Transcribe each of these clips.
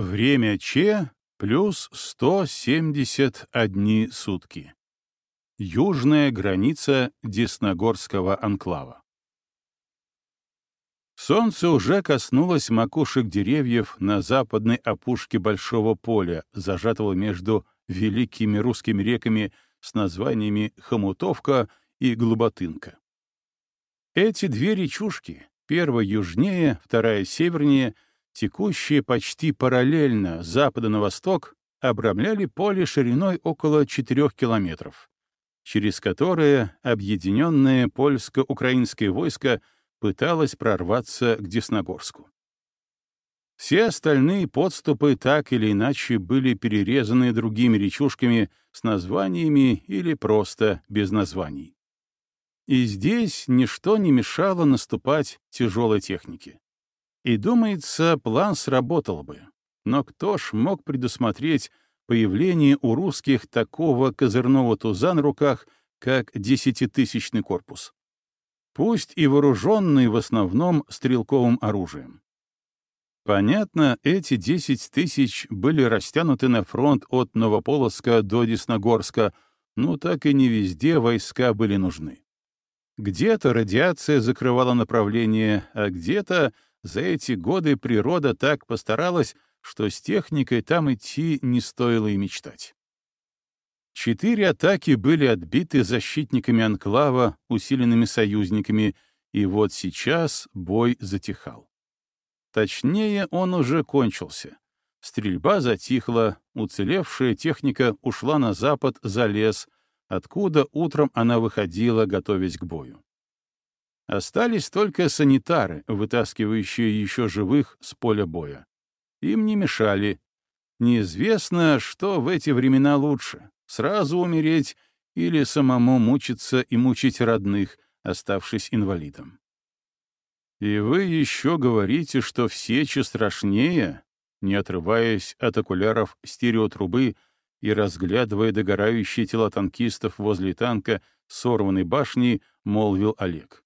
Время Че плюс 171 сутки. Южная граница Десногорского анклава. Солнце уже коснулось макушек деревьев на западной опушке большого поля, зажатого между великими русскими реками с названиями Хомутовка и Глуботынка. Эти две речушки, первая южнее, вторая севернее, текущие почти параллельно запада на восток, обрамляли поле шириной около 4 километров, через которое объединенное польско-украинское войско пыталось прорваться к Десногорску. Все остальные подступы так или иначе были перерезаны другими речушками с названиями или просто без названий. И здесь ничто не мешало наступать тяжелой технике. И, думается, план сработал бы. Но кто ж мог предусмотреть появление у русских такого козырного туза на руках, как десятитысячный корпус? Пусть и вооруженный в основном стрелковым оружием. Понятно, эти десять тысяч были растянуты на фронт от Новополоцка до Десногорска, но так и не везде войска были нужны. Где-то радиация закрывала направление, а где-то за эти годы природа так постаралась, что с техникой там идти не стоило и мечтать. Четыре атаки были отбиты защитниками Анклава, усиленными союзниками, и вот сейчас бой затихал. Точнее, он уже кончился. Стрельба затихла, уцелевшая техника ушла на запад за лес, откуда утром она выходила, готовясь к бою. Остались только санитары, вытаскивающие еще живых с поля боя. Им не мешали. Неизвестно, что в эти времена лучше — сразу умереть или самому мучиться и мучить родных, оставшись инвалидом. И вы еще говорите, что в сече страшнее, не отрываясь от окуляров стереотрубы и разглядывая догорающие тела танкистов возле танка сорванной башни, молвил Олег.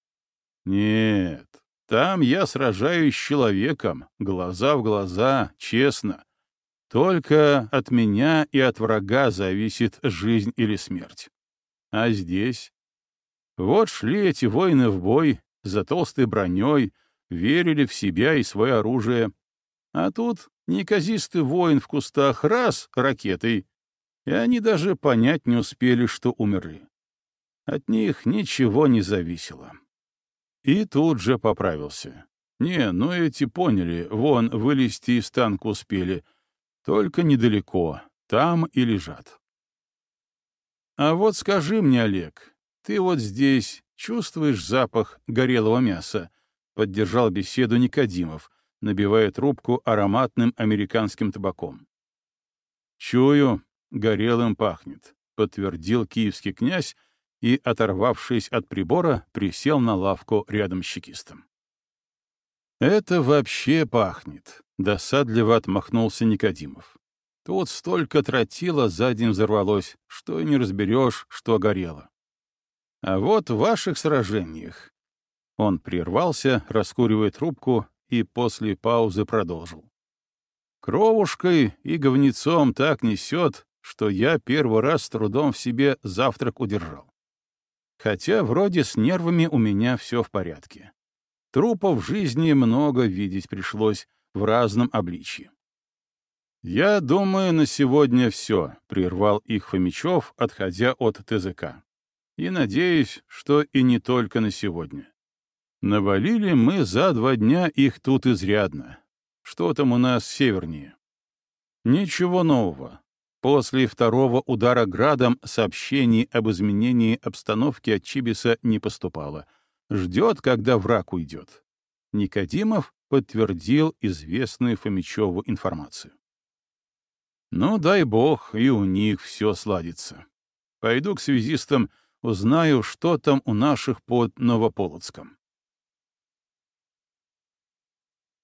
Нет, там я сражаюсь с человеком, глаза в глаза, честно. Только от меня и от врага зависит жизнь или смерть. А здесь? Вот шли эти воины в бой, за толстой броней, верили в себя и свое оружие. А тут неказистый воин в кустах раз ракетой, и они даже понять не успели, что умерли. От них ничего не зависело. И тут же поправился. Не, ну эти поняли, вон, вылезти из танка успели. Только недалеко, там и лежат. А вот скажи мне, Олег, ты вот здесь чувствуешь запах горелого мяса? Поддержал беседу Никодимов, набивая трубку ароматным американским табаком. Чую, горелым пахнет, подтвердил киевский князь и, оторвавшись от прибора, присел на лавку рядом с чекистом. «Это вообще пахнет», — досадливо отмахнулся Никодимов. «Тут столько тротила за день взорвалось, что и не разберешь, что горело. А вот в ваших сражениях...» Он прервался, раскуривая трубку, и после паузы продолжил. «Кровушкой и говнецом так несет, что я первый раз с трудом в себе завтрак удержал. Хотя вроде с нервами у меня все в порядке. Трупов в жизни много видеть пришлось в разном обличье. «Я думаю, на сегодня все», — прервал их Фомичев, отходя от ТЗК. «И надеюсь, что и не только на сегодня. Навалили мы за два дня их тут изрядно. Что там у нас севернее?» «Ничего нового. После второго удара градом сообщений об изменении обстановки от Чибиса не поступало. Ждет, когда враг уйдет. Никодимов подтвердил известную Фомичеву информацию. Ну, дай бог, и у них все сладится. Пойду к связистам, узнаю, что там у наших под Новополоцком.